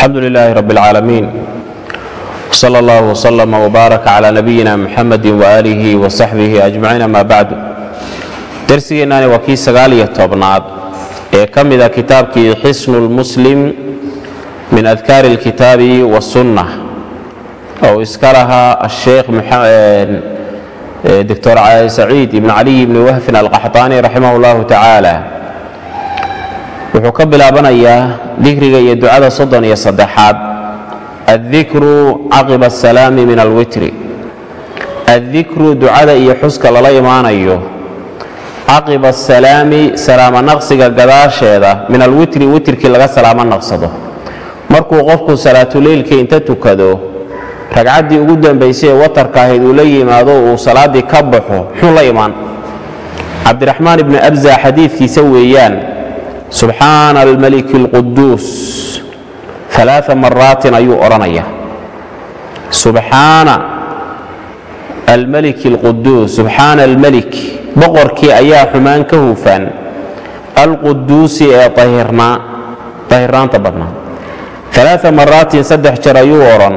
alxamdu lilaahi rab اlcaalamiin wsala allah wslama wbaarak cla nabiyina muxamadi waaalihi wasaxbihi ajmaciin ama bacdu dersigeennaani waa kii sagaaliyo tobnaad ee ka mida kitaabkii xisnu lmuslim min adkaari اlkitaabi wasunna oo iska lahaa asheekh doctor saciid ibn caliy ibni wahfin alqaxطaani raximah اllahu tacaala wuxuu ka bilaabanayaa dikriga iyo ducada soddon iyo saddexaad. Addikru caqiba asalaami min alwitri. Addikru ducada iyo xuska lala imaanayo. Caqiba asalaami salaamo naqsiga gadaasheeda min alwitri witrkii laga salaamo naqsado. Markuu qofku salaatuleylkii inta tukado ragcaddii ugu dambaysay ee watarka ahayd uu la yimaado uu salaaddii ka baxo muxuu la imaan. Cabdiraxmaan ibni abza xadiidkiisa weeyaan subxaana almaliki alquduus aa maraatin ayuu odhanaya subxaana almaliki alquduus subxaana almelik boqorkii ayaa xumaan ka hufan. Alquduusi ee ahirnaanta badnaa. Aa maraatin saddex jeer ayuu odhan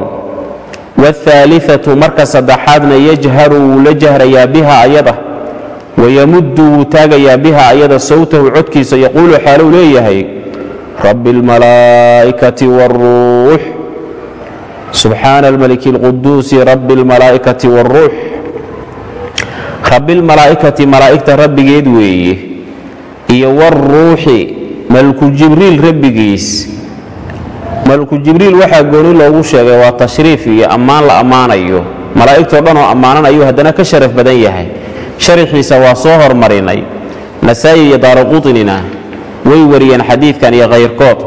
waاhaaliatu marka saddexaadna yajharu wuu la jahrayaa biha ayada wayamuddu wuu taagayaa biha ayada sawtahu codkiisa yaquulu xaalou leeyahay rabi اlmalaa'ikati wاlruux subxaana almaliki اlquduusi rabi اlmalaa'ikati wاlruux rabi اlmalaa'ikati malaa'igta rabbigeed weeye iyo wاlruuxi malku jibriil rabbigiis malku jibriil waxaa gooni loogu sheegay waa tashriif iyo ammaan la ammaanayo malaa'igtoo dhan oo ammaanan ayuu haddana ka sharaf badan yahay sharxiisa waa soo hormarinay. Nasaa'i iyo daaraqudnina way wariyeen xadiidkan iyo kayrkood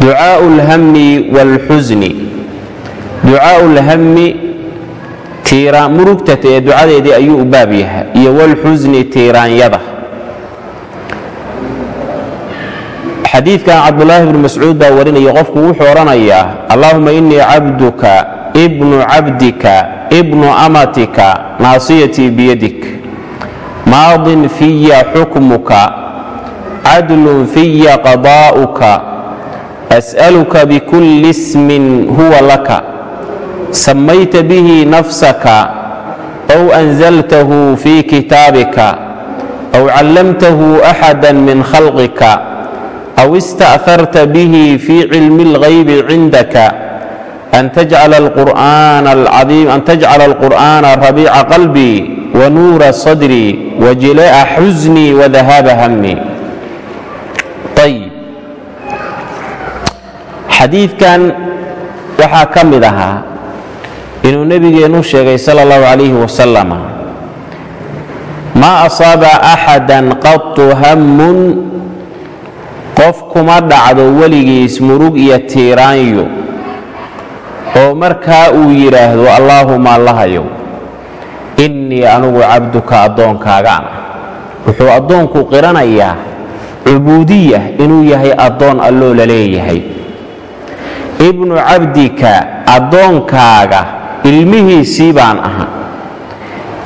ducaau lhammi wاlxusni ducaau lhammi tiiraan murugtata ee ducadeedii ayuu u baab yahay iyo wlxusni tiiraanyada. Xadiidkan cabdulaahi bn mascuud baa warinaya qofku wuxuu odhanayaa allaahuma inii cabduka ibnu cabdika ibnu amatika naasiyatii biyadik. Maadin fiya xukmuka cadlun fiya qadaa'uka as'aluka bikulli ismin huwa laka. Samayta bihi nafsaka aw anzaltahu fii kitaabika aw callamtahu axada min khalqika aw ista'harta bihi fii cilmi اlghaybi cindaka an tajcala alqur'aana rabiica qalbii wanuura sadrii wajilaa'a xusnii wadahaaba hammi ayib xadiidkan waxaa ka mid ahaa inuu nebigeennu sheegay sala اllahu calayhi wasalam maa asaaba axada qatu hammun qof kuma dhacdo weligiis murug iyo tiiraanyo oo markaa uu yidhaahdo allaahuma allahayow innii anugu cabduka addoonkaagaan wuxuu addoonku qiranayaa cubuudiya inuu yahay addoon alloo la leeyahay. Ibnu cabdika addoonkaaga ilmihiisii baan aha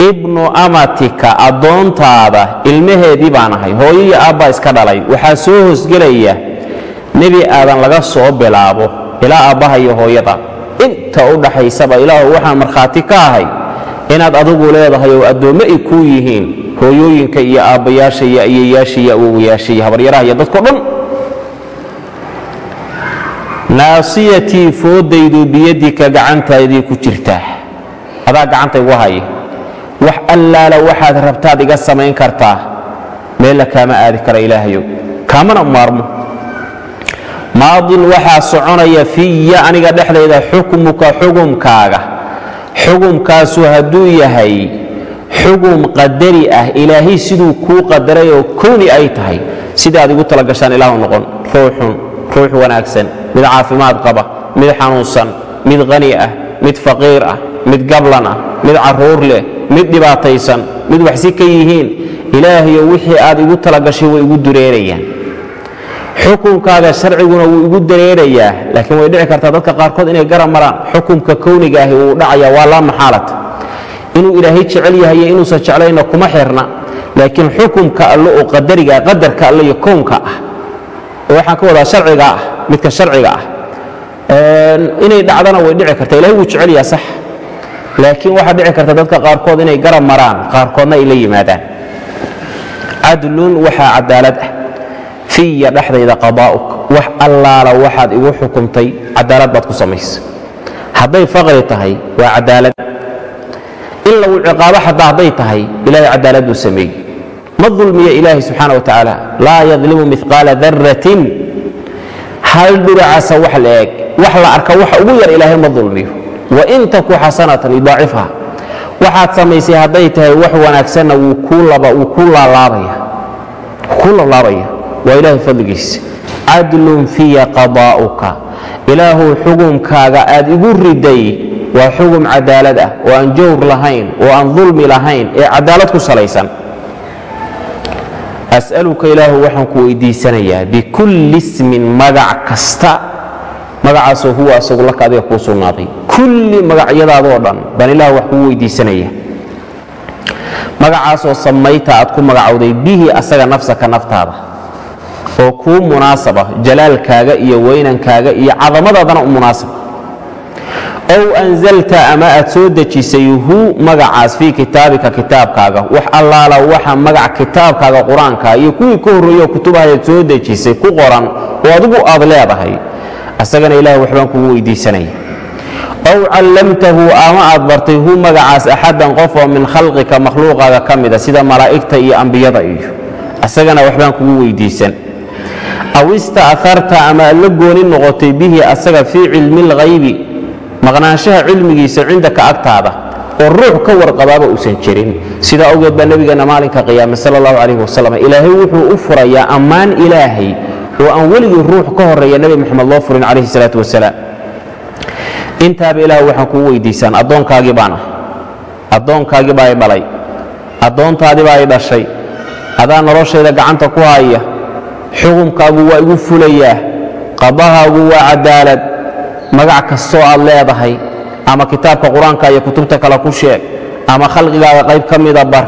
ibnu amatika addoontaada ilmaheedii baan ahay. Hooyo iyo aabbaa iska dhalay. Waxaa soo hoosgelaya nebi aadan laga soo bilaabo ilaa aabbaha iyo hooyada inta u dhaxaysaba ilaahu waxaan markhaati ka ahay inaad adigu leedahay oo addoommo ay kuu yihiin hooyooyinka iyo aabbayaasha iyo ayeyaasha iyo awowayaasha iyo habaryaraha iyo dadko dhan. Naasiyatii foodaydu biyadika gacantaydii ku jirtaa adaa gacanta igu haya wax allaala waxaad rabtaad iga samayn kartaa. Meella kaama aadi kara ilaahayow. Kaamana maarmo maadin waxaa soconaya fiya aniga dhexdayda xukmuka xugumkaaga xugumkaasu hadduu yahay xugum qadari ah ilaahay siduu kuu qadaray oo kowni ay tahay sidai aad igu talagashaan ilaahu noqon. Ruuxun ruux wanaagsan mid caafimaad qaba mid xanuunsan mid qani ah mid faqiir ah mid gablan ah mid carruur leh mid dhibaataysan mid waxsi ka yihiin. Ilaahayo wixii aad igu talagashay way igu dureerayaan xukunkaaga sharciguna wuu igu dareerayaa laakiin way dhici kartaa dadka qaarkood inay garab maraan xukumka kowniga ahi wuu dhacaya waa laa maxaalata inuu ilaahay jecel yahay iyo inuusan jeclayna kuma xirna laakiin xukumka alle oo qadariga qadarka alle iyo kownka ah oo waxaan ka wadaa sharciga ah midka sharciga ah inay dhacdana way dhici karta ilahay wuu jecelyaa sax laakiin waxaa dhici karta dadka qaarkood inay garab maraan qaarkoodna ay la yimaadaan. Cadlun waxaa cadaalad ah fiya dhexdayda qadaa'uk. Wax allaala waxaad igu xukumtay cadaalad baad ku samaysa hadday faqri tahay waa cadaalad. In lagu ciqaabo xataa hadday tahay ilahay cadaalad buu sameeyey. Ma dulmiya ilaahi subxaana wa tacaala laa yadlimu miqaala daratin hal dhuracasa wax la eg wax la arka waxa ugu yar ilaahay ma dulmiyo. Wain taku xasanatan yudaacifha waxaad samaysay hadday tahay wax wanaagsanna wuu kuu laalaabaya waa ilaahay fadligiisa. Cadlun fiya qadaa'uka ilaahu xugumkaaga aad igu riday waa xugum cadaalad ah oo aan jawr lahayn oo aan dulmi lahayn ee cadaalad ku salaysan. As'aluka ilaahu waxaan ku weydiisanayaa bikulli ismin magac kasta. Magacaasoo huwa asagu adiga kuu sugnaaday. Kulli magacyadaadoo dhan baan ilaah wax kuu weydiisanaya magacaasoo samayta aad ku magacowday bihi asaga nafsaka naftaada oo kuu munaasaba jalaalkaaga iyo weynankaaga iyo cadamadaadana u munaasab. Ow anzalta ama aad soo dejisay hu magacaas fii kitaabika kitaabkaaga. Wax allaala waxa magac kitaabkaaga qur'aanka iyo kuwii ka horreeyo kutubahayaad soo dejisay ku qoran oo adigu aad leedahay. Asagana ilaah waxbaan kugu weydiisanaya ow callamtahu ama aad bartay hu magacaas axaddan qof oo min khalqika makhluuqaaga ka mida sida malaa'igta iyo ambiyada iyo. Asagana waxbaan kugu weydiisan aw ista'arta ama aad la gooni noqotay bihi asaga fii cilmi اlghaybi maqnaanshaha cilmigiisa cindaka agtaada oo ruux ka warqabaaba uusan jirin. Sidaa awgeed baa nebigeenna maalinka qiyaame sal اllahu calayh wasalam ilaahay wuxuu u furayaa ammaan ilaahay oo aan weligii ruux ka horreeya nebi moxamed loo furin calayhi salaatu wasalaam. Intaaba ilaah waxaan kugu weydiisaan addoonkaagii baan ah. Addoonkaagii baa i dhalay addoontaadii baa i dhashay. Adaa noloshayda gacanta ku haya xukumkaagu waa igu fulayaa qadahaagu waa cadaalad magac kastoo aad leedahay ama kitaabka qur'aanka iyo kutubta kale ku sheeg ama khalqigaaga qayb ka mida bar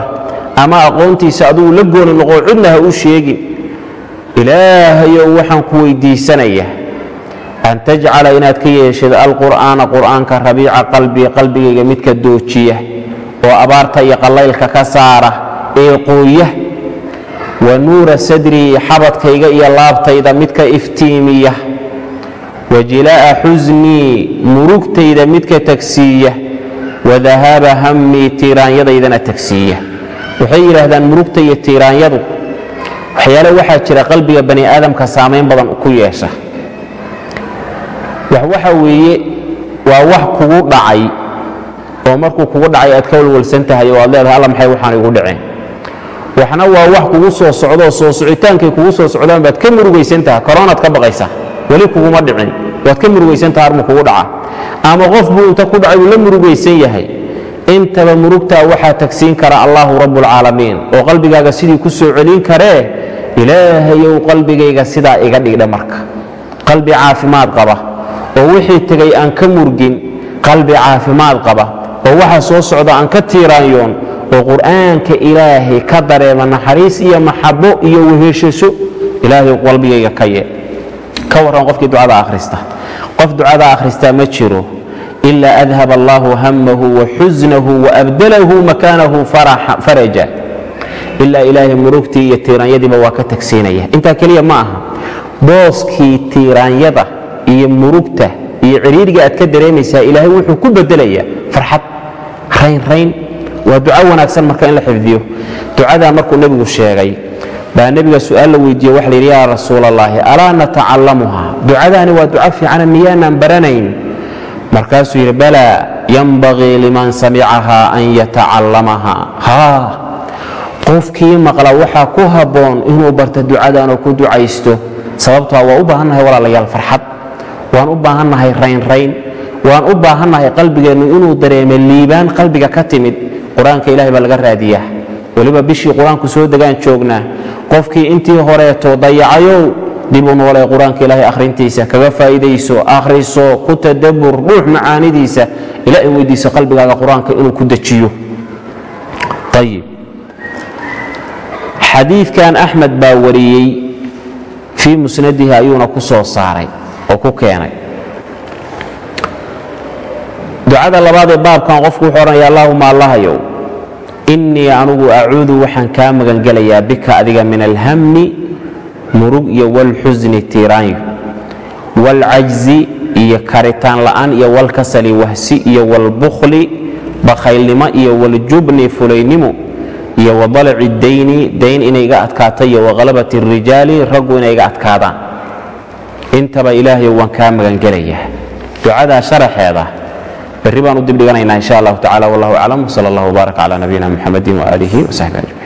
ama aqoontiisa adugu la gooni noqo cidna ha u sheegin ilaahayow waxaan ku weydiisanayaa an tajcala inaad ka yeeshid alqur'aana qur'aanka rabiica qalbii qalbigayga midka doojiya oo abaarta iyo qallaylka ka saara ee qooya wa nuura sadrii xabadkayga iyo laabtayda midka iftiimiya. Wa jilaa'a xusnii murugtayda midka tagsiiya. Wa dahaaba hammii tiiraanyadaydana tagsiiya. Waxay yidhaahdaan murugta iyo tiiraanyadu waxyaale waxaa jira qalbiga bani aadamka saamayn badan ku yeesha. Wax waxa weeye waa wax kugu dhacay. Oo markuu kugu dhacay aad ka walwalsan tahay oo aad leedahay alla maxay waxaan igu dhaceen waxna waa wax kugu soo socdoo soo socitaankay kugu soo socdaan baad ka murugaysan taha koronaad ka baqaysaa weli kuguma dhicin waad ka murugaysan taha armu kugu dhaca. Ama qof buu inta ku dhacay uu la murugaysan yahay intaba murugtaa waxaa tagsiin kara allaahu rabbulcaalamiin oo qalbigaaga sidii ku soo celin karee ilaahayow qalbigayga sidaa iga dhigdha marka. Qalbi caafimaad qaba. Oo wixii tegay aan ka murgin qalbi caafimaad qaba. Oo waxa soo socda aan ka tiiraanyoon oo qur'aanka ilaahay ka dareema naxariis iyo maxabo iyo weheshasho ilaahay qalbigayga ka ye ka warran qofkii ducada akhrista. Qof ducada akhristaa ma jiro ilaa adhab allaahu hamahu wa xusnahu waabdalahu makaanahu faraja. Ilaa ilaahay murugtii iyo tiiraanyadiiba waa ka tagsiinaya. Intaa keliya ma aha booskii tiiraanyada iyo murugta iyo ciriiriga aad ka dareemaysaa ilaahay wuxuu ku bedelayaa farxad raynrayn waa duco wanaagsan marka in la xifdiyo. Ducadaa markuu nebigu sheegay baa nebiga su'aal la weydiiye waxa layidhi yaa rasuul allaahi alaa natacallamuha ducadaani waa duco fiicana miyaanaan baranayn? Markaasuu yidhi balaa yanbagii liman samicahaa an yatacallamaha haa qofkii maqla waxaa ku habboon inuu barta ducadan oo ku ducaysto. Sababtoa waa u baahannahay walaalayaal farxad. Waan u baahannahay raynrayn. Waan u baahannahay qalbigeennu inuu dareemo liibaan qalbiga ka timid qur'aanka ilahay baa laga raadiyaa. Weliba bishii qur'aanku soo degaan joognaa qofkii intii horeeto dayacayow dib u qur'aanka ilaahay akhrintiisa kaga faa'iidayso akhriso ku tadabbur dhuux macaanidiisa ilaahay weydiiso qalbigaaga qur'aanka inuu ku dejiyo ayib xadiidkan axmed baa wariyey fii musnadihi ayuuna ku soo saaray oo ku keenay ducada labaad ee baabkan qofku wuxuu odhanaya allahuma allahayow innii anugu acuudu waxaan kaa magangelayaa bika adiga min alhammi murug iyo walxusni tiiraanyo waalcajzi iyo karitaan la'aan iyo walkasali wahsi iyo walbukhli bakhaylnimo iyo waljubni fulaynimo iyo wadalaci dayni dayn inay iga adkaato iyo waqalabati rijaali raggu inay iga adkaadaan. Intaba ilaahayo waan kaa magangelayaa. Ducadaa sharaxeeda berri baan u dibdhiganaynaa insha allahu tacala wallahu aclam sal allah wbaarak cala nabiyina muxamadi waaalihi wasaxbi ajmaciin